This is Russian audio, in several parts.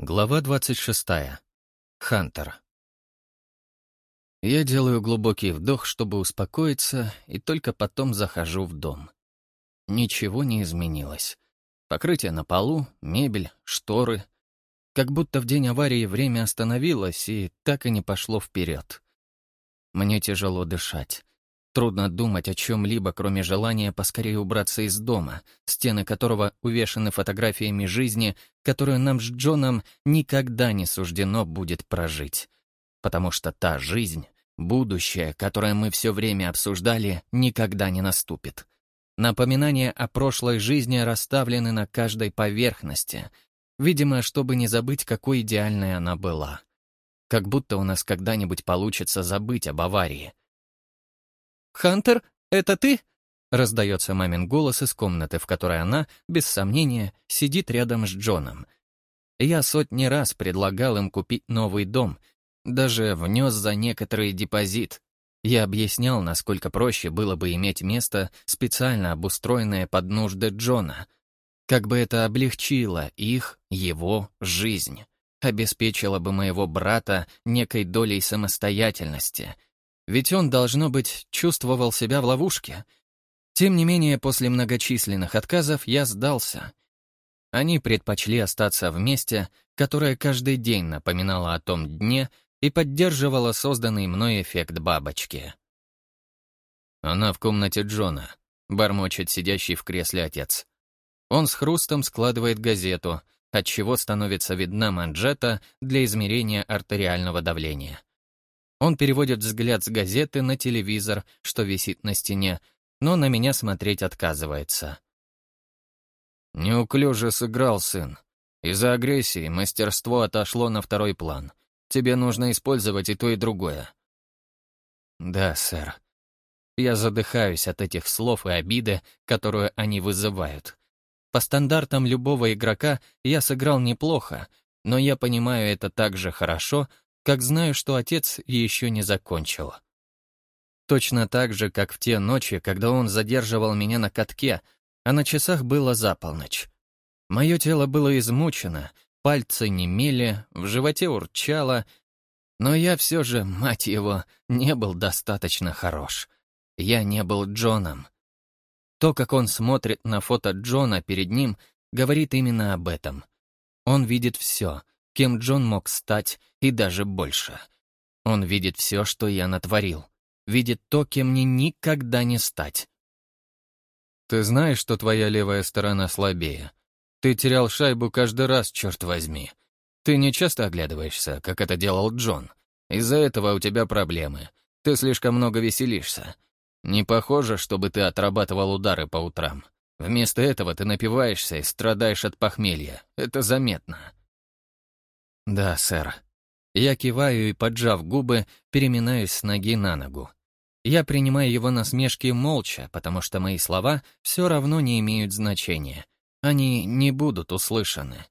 Глава 26. Хантер. Я делаю глубокий вдох, чтобы успокоиться, и только потом захожу в дом. Ничего не изменилось. Покрытие на полу, мебель, шторы. Как будто в день аварии время остановилось и так и не пошло вперед. Мне тяжело дышать. Трудно думать о чем-либо, кроме желания поскорее убраться из дома, стены которого увешаны фотографиями жизни, которую нам с Джоном никогда не суждено будет прожить. Потому что та жизнь, будущее, которое мы все время обсуждали, никогда не наступит. Напоминания о прошлой жизни расставлены на каждой поверхности, видимо, чтобы не забыть, какой идеальной она была. Как будто у нас когда-нибудь получится забыть об аварии — «Хантер, это ты?» — раздается мамин голос из комнаты, в которой она, без сомнения, сидит рядом с Джоном. Я сотни раз предлагал им купить новый дом, даже внес за некоторый депозит. Я объяснял, насколько проще было бы иметь место, специально обустроенное под нужды Джона. Как бы это облегчило их, его, жизнь. Обеспечило бы моего брата некой долей самостоятельности — ведь он, должно быть, чувствовал себя в ловушке. Тем не менее, после многочисленных отказов я сдался. Они предпочли остаться вместе, которое каждый день напоминало о том дне и поддерживало созданный мной эффект бабочки. Она в комнате Джона, бормочет сидящий в кресле отец. Он с хрустом складывает газету, отчего становится видна манжета для измерения артериального давления. Он переводит взгляд с газеты на телевизор, что висит на стене, но на меня смотреть отказывается. «Неуклюже сыграл, сын. Из-за агрессии мастерство отошло на второй план. Тебе нужно использовать и то, и другое». «Да, сэр». Я задыхаюсь от этих слов и обиды, которую они вызывают. По стандартам любого игрока я сыграл неплохо, но я понимаю это так же хорошо, как знаю, что отец еще не закончил. Точно так же, как в те ночи, когда он задерживал меня на катке, а на часах было за полночь. Мое тело было измучено, пальцы немели, в животе урчало, но я все же, мать его, не был достаточно хорош. Я не был Джоном. То, как он смотрит на фото Джона перед ним, говорит именно об этом. Он видит все — кем Джон мог стать, и даже больше. Он видит все, что я натворил. Видит то, кем мне никогда не стать. Ты знаешь, что твоя левая сторона слабее. Ты терял шайбу каждый раз, черт возьми. Ты не часто оглядываешься, как это делал Джон. Из-за этого у тебя проблемы. Ты слишком много веселишься. Не похоже, чтобы ты отрабатывал удары по утрам. Вместо этого ты напиваешься и страдаешь от похмелья. Это заметно. «Да, сэр». Я киваю и, поджав губы, переминаюсь с ноги на ногу. Я принимаю его насмешки молча, потому что мои слова все равно не имеют значения. Они не будут услышаны.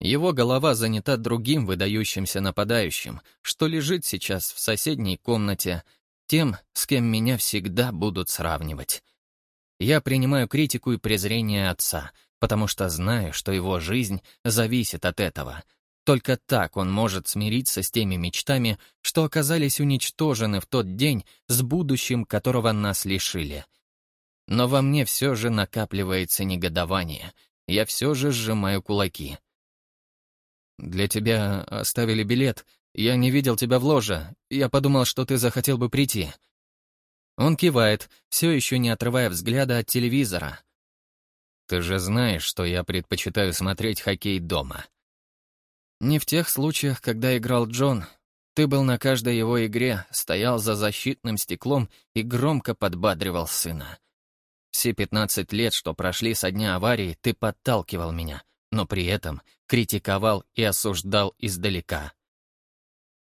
Его голова занята другим выдающимся нападающим, что лежит сейчас в соседней комнате, тем, с кем меня всегда будут сравнивать. Я принимаю критику и презрение отца, потому что знаю, что его жизнь зависит от этого — только так он может смириться с теми мечтами, что оказались уничтожены в тот день с будущим, которого нас лишили. Но во мне все же накапливается негодование. Я все же сжимаю кулаки. «Для тебя оставили билет. Я не видел тебя в ложе. Я подумал, что ты захотел бы прийти». Он кивает, все еще не отрывая взгляда от телевизора. «Ты же знаешь, что я предпочитаю смотреть хоккей дома». Не в тех случаях, когда играл Джон. Ты был на каждой его игре, стоял за защитным стеклом и громко подбадривал сына. Все 15 лет, что прошли со дня аварии, ты подталкивал меня, но при этом критиковал и осуждал издалека.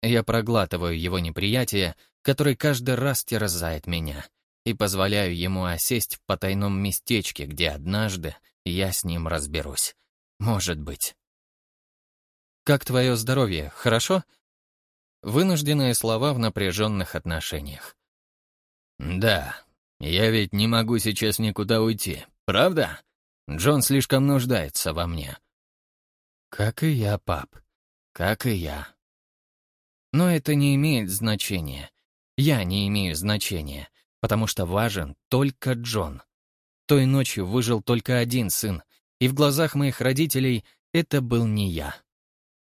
Я проглатываю его неприятие, который каждый раз терзает меня, и позволяю ему осесть в потайном местечке, где однажды я с ним разберусь. Может быть. «Как твое здоровье? Хорошо?» Вынужденные слова в напряженных отношениях. «Да, я ведь не могу сейчас никуда уйти, правда? Джон слишком нуждается во мне». «Как и я, пап. Как и я. Но это не имеет значения. Я не имею значения, потому что важен только Джон. Той ночью выжил только один сын, и в глазах моих родителей это был не я.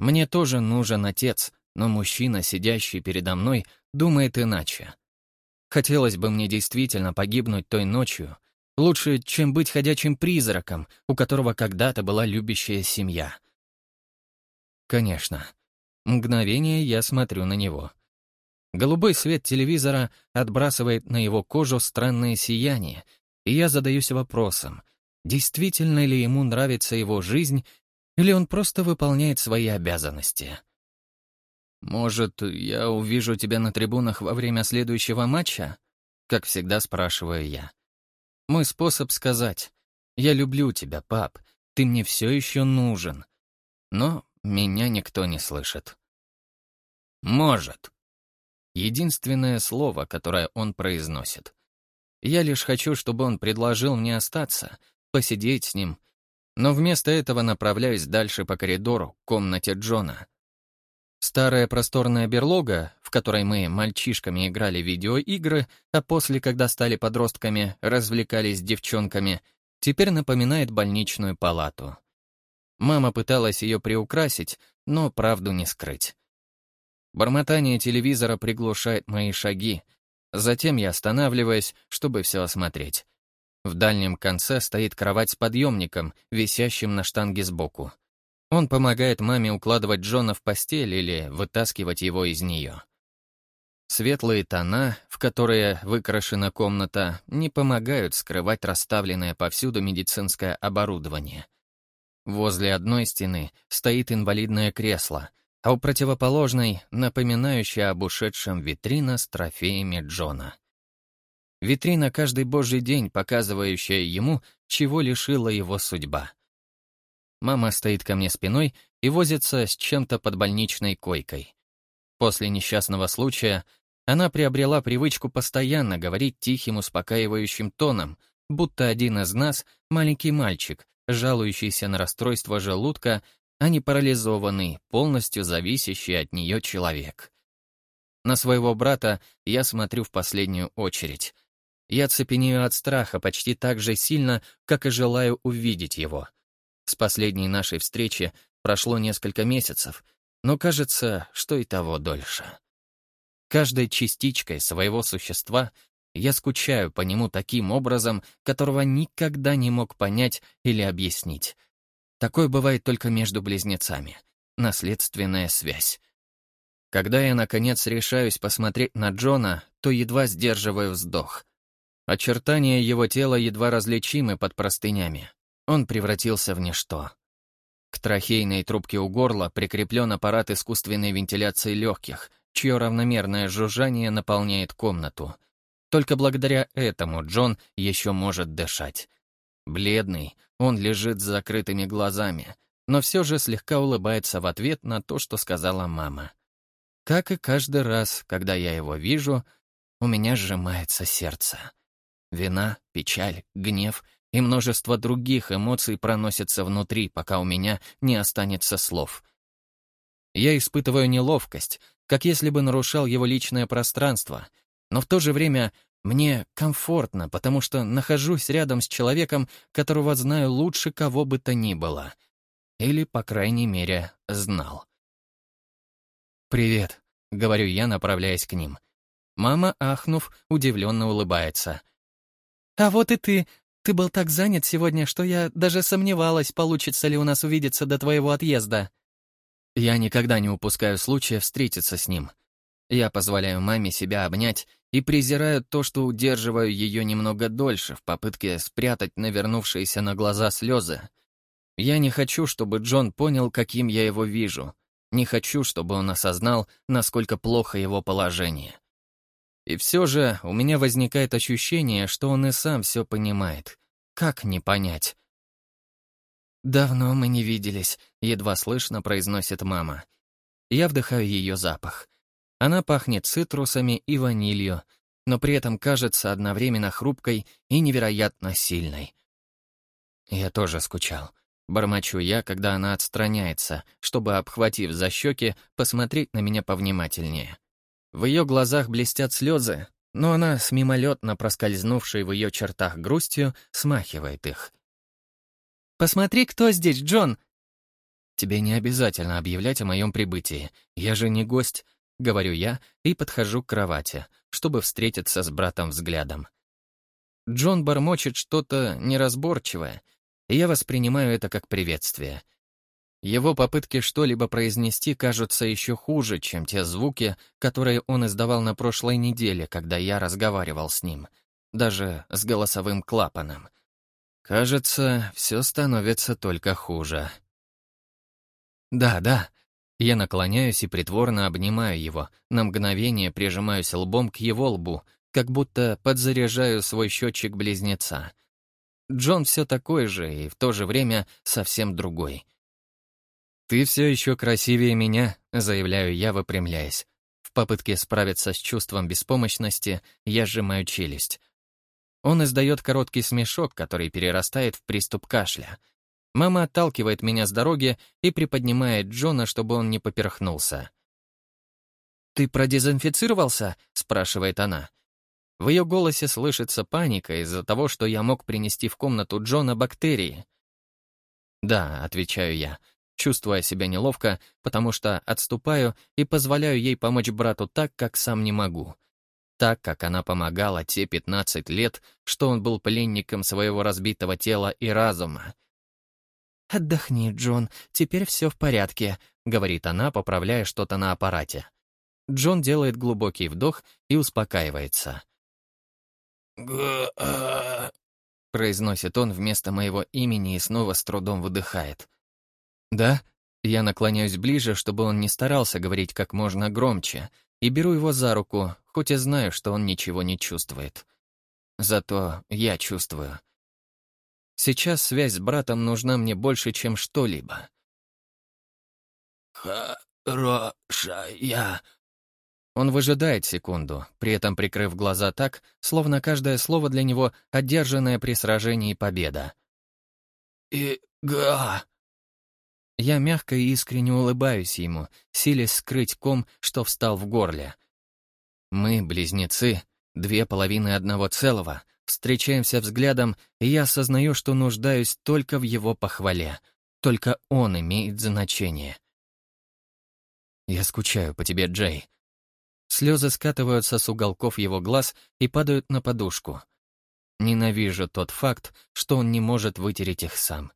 Мне тоже нужен отец, но мужчина, сидящий передо мной, думает иначе. Хотелось бы мне действительно погибнуть той ночью, лучше, чем быть ходячим призраком, у которого когда-то была любящая семья. Конечно. Мгновение я смотрю на него. Голубой свет телевизора отбрасывает на его кожу странное сияние, и я задаюсь вопросом, действительно ли ему нравится его жизнь, или он просто выполняет свои обязанности. «Может, я увижу тебя на трибунах во время следующего матча?» Как всегда спрашиваю я. Мой способ сказать «Я люблю тебя, пап, ты мне все еще нужен». Но меня никто не слышит. «Может». Единственное слово, которое он произносит. Я лишь хочу, чтобы он предложил мне остаться, посидеть с ним, но вместо этого направляюсь дальше по коридору к комнате Джона. Старая просторная берлога, в которой мы мальчишками играли в видеоигры, а после, когда стали подростками, развлекались с девчонками, теперь напоминает больничную палату. Мама пыталась ее приукрасить, но правду не скрыть. Бормотание телевизора приглушает мои шаги. Затем я останавливаюсь, чтобы все осмотреть. В дальнем конце стоит кровать с подъемником, висящим на штанге сбоку. Он помогает маме укладывать Джона в постель или вытаскивать его из нее. Светлые тона, в которые выкрашена комната, не помогают скрывать расставленное повсюду медицинское оборудование. Возле одной стены стоит инвалидное кресло, а у противоположной — напоминающая об ушедшем витрина с трофеями Джона. Витрина каждый божий день, показывающая ему, чего лишила его судьба — Мама стоит ко мне спиной и возится с чем-то под больничной койкой. После несчастного случая она приобрела привычку постоянно говорить тихим, успокаивающим тоном, будто один из нас — маленький мальчик, жалующийся на расстройство желудка, а не парализованный, полностью зависящий от нее человек. На своего брата я смотрю в последнюю очередь. Я цепенею от страха почти так же сильно, как и желаю увидеть его — с последней нашей встречи прошло несколько месяцев, но кажется, что и того дольше. Каждой частичкой своего существа я скучаю по нему таким образом, которого никогда не мог понять или объяснить. Такое бывает только между близнецами. Наследственная связь. Когда я, наконец, решаюсь посмотреть на Джона, то едва сдерживаю вздох. Очертания его тела едва различимы под простынями, он превратился в ничто. К трахейной трубке у горла прикреплен аппарат искусственной вентиляции легких, чье равномерное жужжание наполняет комнату. Только благодаря этому Джон еще может дышать. Бледный, он лежит с закрытыми глазами, но все же слегка улыбается в ответ на то, что сказала мама. Как и каждый раз, когда я его вижу, у меня сжимается сердце. Вина, печаль, гнев и множество других эмоций проносятся внутри, пока у меня не останется слов. Я испытываю неловкость, как если бы нарушал его личное пространство, но в то же время мне комфортно, потому что нахожусь рядом с человеком, которого знаю лучше кого бы то ни было. Или, по крайней мере, знал. «Привет», — говорю я, направляясь к ним. Мама, ахнув, удивленно улыбается. «А вот и ты. Ты был так занят сегодня, что я даже сомневалась, получится ли у нас увидеться до твоего отъезда. Я никогда не упускаю случая встретиться с ним. Я позволяю маме себя обнять и презираю то, что удерживаю ее немного дольше в попытке спрятать навернувшиеся на глаза слезы. Я не хочу, чтобы Джон понял, каким я его вижу. Не хочу, чтобы он осознал, насколько плохо его положение. И все же у меня возникает ощущение, что он и сам все понимает. Как не понять? «Давно мы не виделись», — едва слышно произносит мама. Я вдыхаю ее запах. Она пахнет цитрусами и ванилью, но при этом кажется одновременно хрупкой и невероятно сильной. Я тоже скучал. Бормочу я, когда она отстраняется, чтобы, обхватив за щеки, посмотреть на меня повнимательнее. В ее глазах блестят слезы, но она с мимолетно проскользнувшей в ее чертах грустью смахивает их. «Посмотри, кто здесь, Джон!» «Тебе не обязательно объявлять о моем прибытии. Я же не гость», — говорю я и подхожу к кровати, чтобы встретиться с братом взглядом. Джон бормочет что-то неразборчивое, и я воспринимаю это как приветствие. Его попытки что-либо произнести кажутся еще хуже, чем те звуки, которые он издавал на прошлой неделе, когда я разговаривал с ним, даже с голосовым клапаном. Кажется, все становится только хуже. Да, да. Я наклоняюсь и притворно обнимаю его, на мгновение прижимаюсь лбом к его лбу, как будто подзаряжаю свой счетчик близнеца. Джон все такой же и в то же время совсем другой. «Ты все еще красивее меня», — заявляю я, выпрямляясь. В попытке справиться с чувством беспомощности я сжимаю челюсть. Он издает короткий смешок, который перерастает в приступ кашля. Мама отталкивает меня с дороги и приподнимает Джона, чтобы он не поперхнулся. «Ты продезинфицировался?» — спрашивает она. В ее голосе слышится паника из-за того, что я мог принести в комнату Джона бактерии. «Да», — отвечаю я, чувствуя себя неловко, потому что отступаю и позволяю ей помочь брату так, как сам не могу. Так, как она помогала те 15 лет, что он был пленником своего разбитого тела и разума. «Отдохни, Джон, теперь все в порядке», — говорит она, поправляя что-то на аппарате. Джон делает глубокий вдох и успокаивается. Произносит он вместо моего имени и снова с трудом выдыхает. «Да?» Я наклоняюсь ближе, чтобы он не старался говорить как можно громче, и беру его за руку, хоть и знаю, что он ничего не чувствует. Зато я чувствую. Сейчас связь с братом нужна мне больше, чем что-либо. «Хорошая он выжидает секунду, при этом прикрыв глаза так, словно каждое слово для него — одержанное при сражении победа. «Ига!» Я мягко и искренне улыбаюсь ему, силясь скрыть ком, что встал в горле. Мы, близнецы, две половины одного целого, встречаемся взглядом, и я осознаю, что нуждаюсь только в его похвале. Только он имеет значение. «Я скучаю по тебе, Джей», Слезы скатываются с уголков его глаз и падают на подушку. Ненавижу тот факт, что он не может вытереть их сам.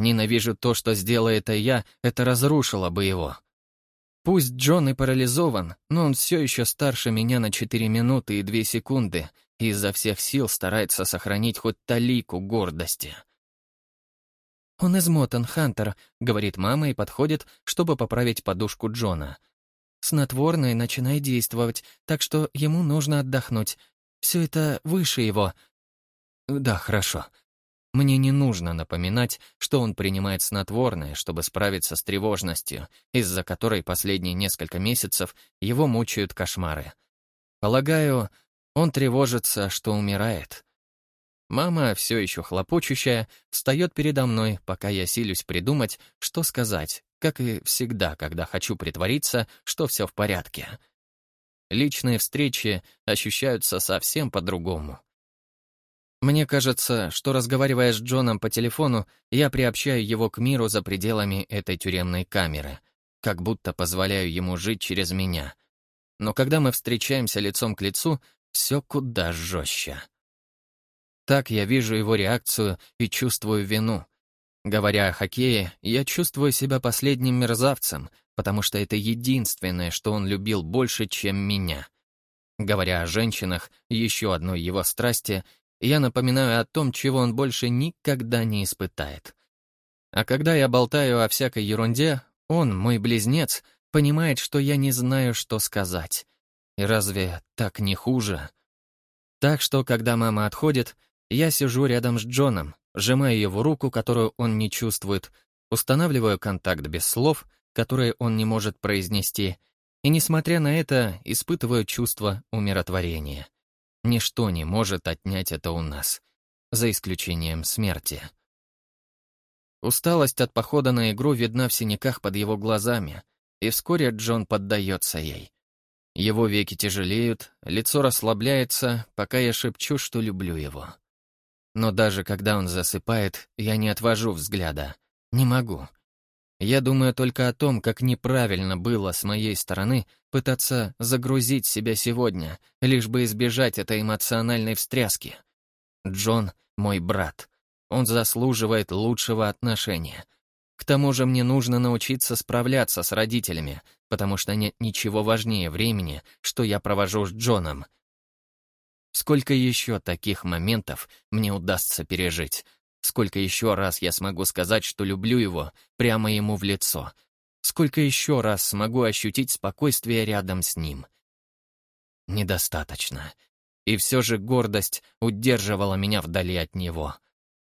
Ненавижу то, что сделая это я, это разрушило бы его. Пусть Джон и парализован, но он все еще старше меня на 4 минуты и 2 секунды и изо всех сил старается сохранить хоть талику гордости. «Он измотан, Хантер», — говорит мама и подходит, чтобы поправить подушку Джона — Снотворное начинает действовать, так что ему нужно отдохнуть. Все это выше его. Да, хорошо. Мне не нужно напоминать, что он принимает снотворное, чтобы справиться с тревожностью, из-за которой последние несколько месяцев его мучают кошмары. Полагаю, он тревожится, что умирает. Мама, все еще хлопочущая, встает передо мной, пока я силюсь придумать, что сказать, как и всегда, когда хочу притвориться, что все в порядке. Личные встречи ощущаются совсем по-другому. Мне кажется, что, разговаривая с Джоном по телефону, я приобщаю его к миру за пределами этой тюремной камеры, как будто позволяю ему жить через меня. Но когда мы встречаемся лицом к лицу, все куда жестче. Так я вижу его реакцию и чувствую вину. Говоря о хоккее, я чувствую себя последним мерзавцем, потому что это единственное, что он любил больше, чем меня. Говоря о женщинах, еще одной его страсти, я напоминаю о том, чего он больше никогда не испытает. А когда я болтаю о всякой ерунде, он, мой близнец, понимает, что я не знаю, что сказать. И разве так не хуже? Так что, когда мама отходит, я сижу рядом с Джоном, сжимаю его руку, которую он не чувствует, устанавливаю контакт без слов, которые он не может произнести, и, несмотря на это, испытываю чувство умиротворения. Ничто не может отнять это у нас, за исключением смерти. Усталость от похода на игру видна в синяках под его глазами, и вскоре Джон поддается ей. Его веки тяжелеют, лицо расслабляется, пока я шепчу, что люблю его. Но даже когда он засыпает, я не отвожу взгляда. Не могу. Я думаю только о том, как неправильно было с моей стороны пытаться загрузить себя сегодня, лишь бы избежать этой эмоциональной встряски. Джон — мой брат. Он заслуживает лучшего отношения. К тому же мне нужно научиться справляться с родителями, потому что нет ничего важнее времени, что я провожу с Джоном. Сколько еще таких моментов мне удастся пережить? Сколько еще раз я смогу сказать, что люблю его, прямо ему в лицо? Сколько еще раз смогу ощутить спокойствие рядом с ним? Недостаточно. И все же гордость удерживала меня вдали от него.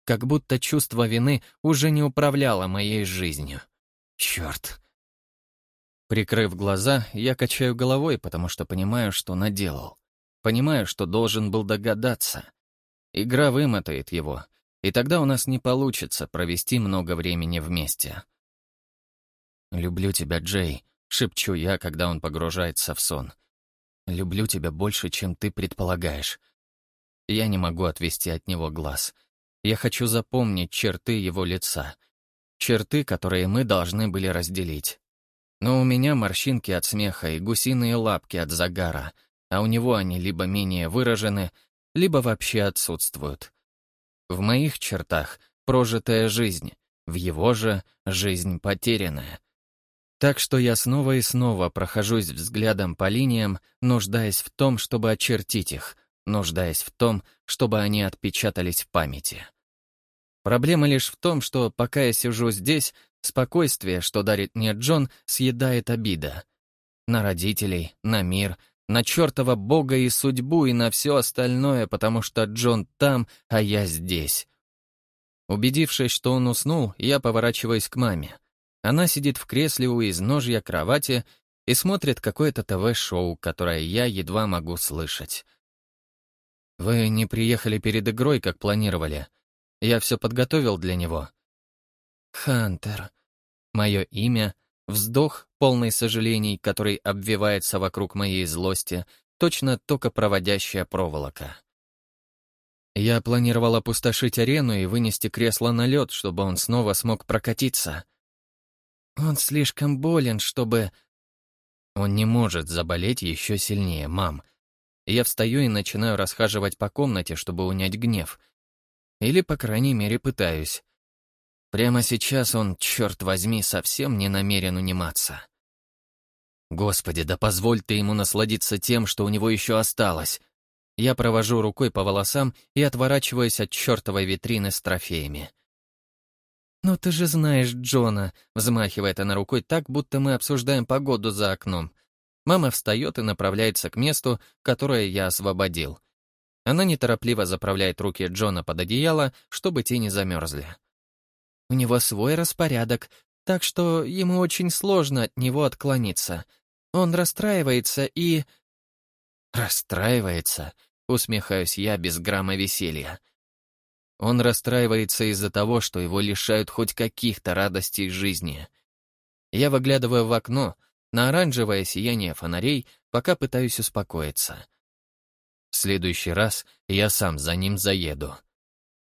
Как будто чувство вины уже не управляло моей жизнью. Черт. Прикрыв глаза, я качаю головой, потому что понимаю, что наделал. Понимаю, что должен был догадаться. Игра вымотает его, и тогда у нас не получится провести много времени вместе. «Люблю тебя, Джей», — шепчу я, когда он погружается в сон. «Люблю тебя больше, чем ты предполагаешь». Я не могу отвести от него глаз. Я хочу запомнить черты его лица. Черты, которые мы должны были разделить. Но у меня морщинки от смеха и гусиные лапки от загара, а у него они либо менее выражены, либо вообще отсутствуют. В моих чертах прожитая жизнь, в его же жизнь потерянная. Так что я снова и снова прохожусь взглядом по линиям, нуждаясь в том, чтобы очертить их, нуждаясь в том, чтобы они отпечатались в памяти. Проблема лишь в том, что пока я сижу здесь, спокойствие, что дарит мне Джон, съедает обида. На родителей, на мир, на чертова бога и судьбу и на все остальное, потому что Джон там, а я здесь. Убедившись, что он уснул, я поворачиваюсь к маме. Она сидит в кресле у изножья кровати и смотрит какое-то ТВ-шоу, которое я едва могу слышать. «Вы не приехали перед игрой, как планировали. Я все подготовил для него». «Хантер». Мое имя Вздох, полный сожалений, который обвивается вокруг моей злости, точно токопроводящая проволока. Я планировал опустошить арену и вынести кресло на лед, чтобы он снова смог прокатиться. Он слишком болен, чтобы... Он не может заболеть еще сильнее, мам. Я встаю и начинаю расхаживать по комнате, чтобы унять гнев. Или, по крайней мере, пытаюсь. Прямо сейчас он, черт возьми, совсем не намерен униматься. Господи, да позволь ты ему насладиться тем, что у него еще осталось. Я провожу рукой по волосам и отворачиваюсь от чертовой витрины с трофеями. «Ну ты же знаешь Джона», — взмахивает она рукой так, будто мы обсуждаем погоду за окном. Мама встает и направляется к месту, которое я освободил. Она неторопливо заправляет руки Джона под одеяло, чтобы те не замерзли. У него свой распорядок, так что ему очень сложно от него отклониться. Он расстраивается и... Расстраивается, усмехаюсь я без грамма веселья. Он расстраивается из-за того, что его лишают хоть каких-то радостей жизни. Я выглядываю в окно, на оранжевое сияние фонарей, пока пытаюсь успокоиться. В следующий раз я сам за ним заеду.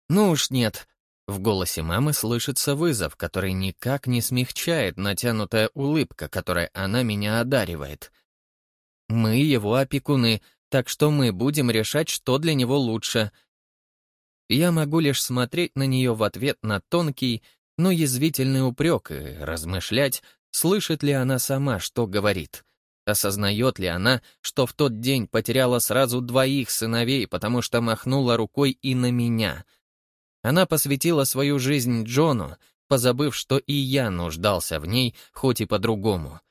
Ну уж нет, в голосе мамы слышится вызов, который никак не смягчает натянутая улыбка, которой она меня одаривает. Мы его опекуны, так что мы будем решать, что для него лучше. Я могу лишь смотреть на нее в ответ на тонкий, но язвительный упрек и размышлять, слышит ли она сама, что говорит. Осознает ли она, что в тот день потеряла сразу двоих сыновей, потому что махнула рукой и на меня — она посвятила свою жизнь Джону, позабыв, что и я нуждался в ней, хоть и по-другому.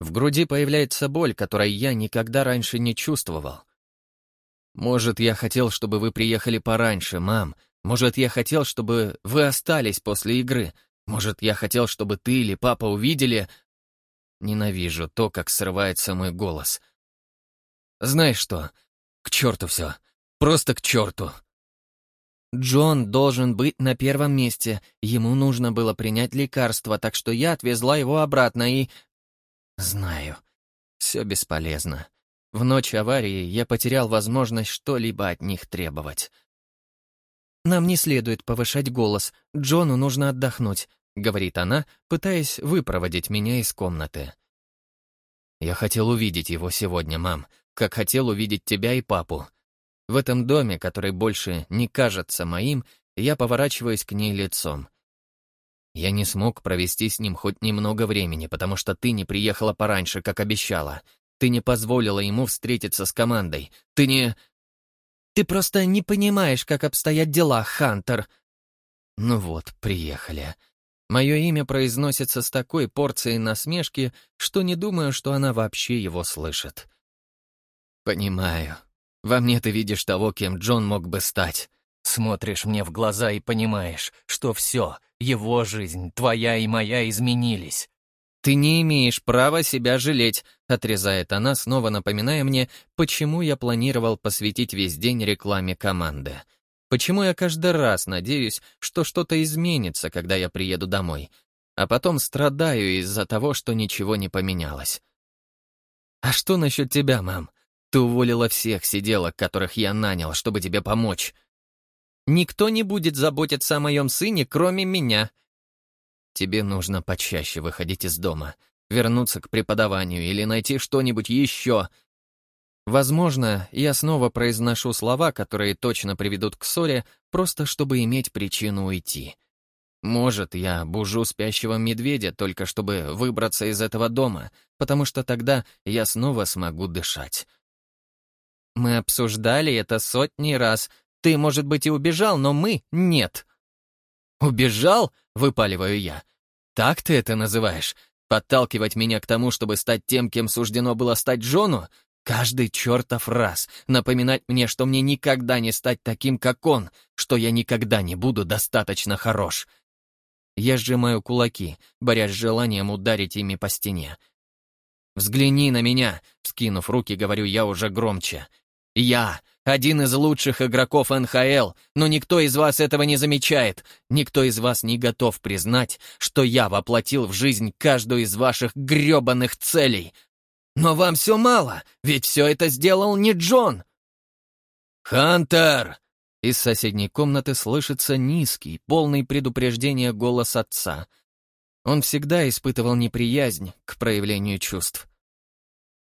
В груди появляется боль, которой я никогда раньше не чувствовал. «Может, я хотел, чтобы вы приехали пораньше, мам. Может, я хотел, чтобы вы остались после игры. Может, я хотел, чтобы ты или папа увидели...» Ненавижу то, как срывается мой голос. «Знаешь что? К черту все. Просто к черту!» Джон должен быть на первом месте. Ему нужно было принять лекарство, так что я отвезла его обратно и... Знаю. Все бесполезно. В ночь аварии я потерял возможность что-либо от них требовать. «Нам не следует повышать голос. Джону нужно отдохнуть», — говорит она, пытаясь выпроводить меня из комнаты. «Я хотел увидеть его сегодня, мам, как хотел увидеть тебя и папу. В этом доме, который больше не кажется моим, я поворачиваюсь к ней лицом. Я не смог провести с ним хоть немного времени, потому что ты не приехала пораньше, как обещала. Ты не позволила ему встретиться с командой. Ты не... Ты просто не понимаешь, как обстоят дела, Хантер. Ну вот, приехали. Мое имя произносится с такой порцией насмешки, что не думаю, что она вообще его слышит. Понимаю, во мне ты видишь того, кем Джон мог бы стать. Смотришь мне в глаза и понимаешь, что все, его жизнь, твоя и моя изменились. «Ты не имеешь права себя жалеть», — отрезает она, снова напоминая мне, почему я планировал посвятить весь день рекламе команды. Почему я каждый раз надеюсь, что что-то изменится, когда я приеду домой, а потом страдаю из-за того, что ничего не поменялось. «А что насчет тебя, мам? Ты уволила всех сиделок, которых я нанял, чтобы тебе помочь. Никто не будет заботиться о моем сыне, кроме меня. Тебе нужно почаще выходить из дома, вернуться к преподаванию или найти что-нибудь еще. Возможно, я снова произношу слова, которые точно приведут к ссоре, просто чтобы иметь причину уйти. Может, я бужу спящего медведя, только чтобы выбраться из этого дома, потому что тогда я снова смогу дышать. Мы обсуждали это сотни раз. Ты, может быть, и убежал, но мы — нет. Убежал? — выпаливаю я. Так ты это называешь? Подталкивать меня к тому, чтобы стать тем, кем суждено было стать Джону? Каждый чертов раз напоминать мне, что мне никогда не стать таким, как он, что я никогда не буду достаточно хорош. Я сжимаю кулаки, борясь с желанием ударить ими по стене. «Взгляни на меня!» — скинув руки, говорю я уже громче. Я один из лучших игроков НХЛ, но никто из вас этого не замечает. Никто из вас не готов признать, что я воплотил в жизнь каждую из ваших грёбаных целей. Но вам все мало, ведь все это сделал не Джон. «Хантер!» Из соседней комнаты слышится низкий, полный предупреждения голос отца. Он всегда испытывал неприязнь к проявлению чувств.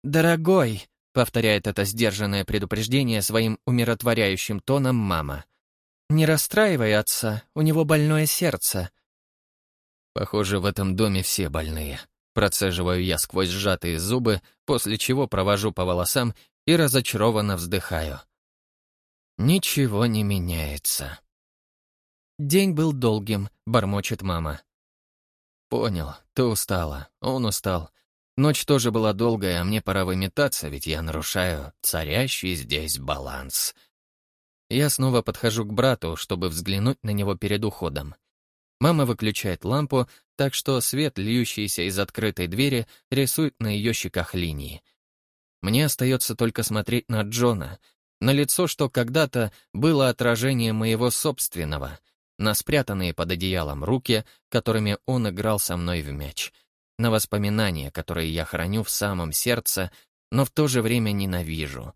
«Дорогой», Повторяет это сдержанное предупреждение своим умиротворяющим тоном мама. «Не расстраивай отца, у него больное сердце». Похоже, в этом доме все больные. Процеживаю я сквозь сжатые зубы, после чего провожу по волосам и разочарованно вздыхаю. Ничего не меняется. День был долгим, бормочет мама. Понял, ты устала, он устал. Ночь тоже была долгая, а мне пора выметаться, ведь я нарушаю царящий здесь баланс. Я снова подхожу к брату, чтобы взглянуть на него перед уходом. Мама выключает лампу, так что свет, льющийся из открытой двери, рисует на ее щеках линии. Мне остается только смотреть на Джона, на лицо, что когда-то было отражением моего собственного, на спрятанные под одеялом руки, которыми он играл со мной в мяч — на воспоминания, которые я храню в самом сердце, но в то же время ненавижу,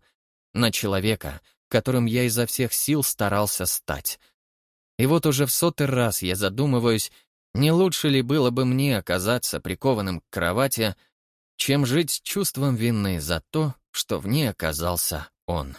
на человека, которым я изо всех сил старался стать. И вот уже в сотый раз я задумываюсь, не лучше ли было бы мне оказаться прикованным к кровати, чем жить с чувством вины за то, что в ней оказался он.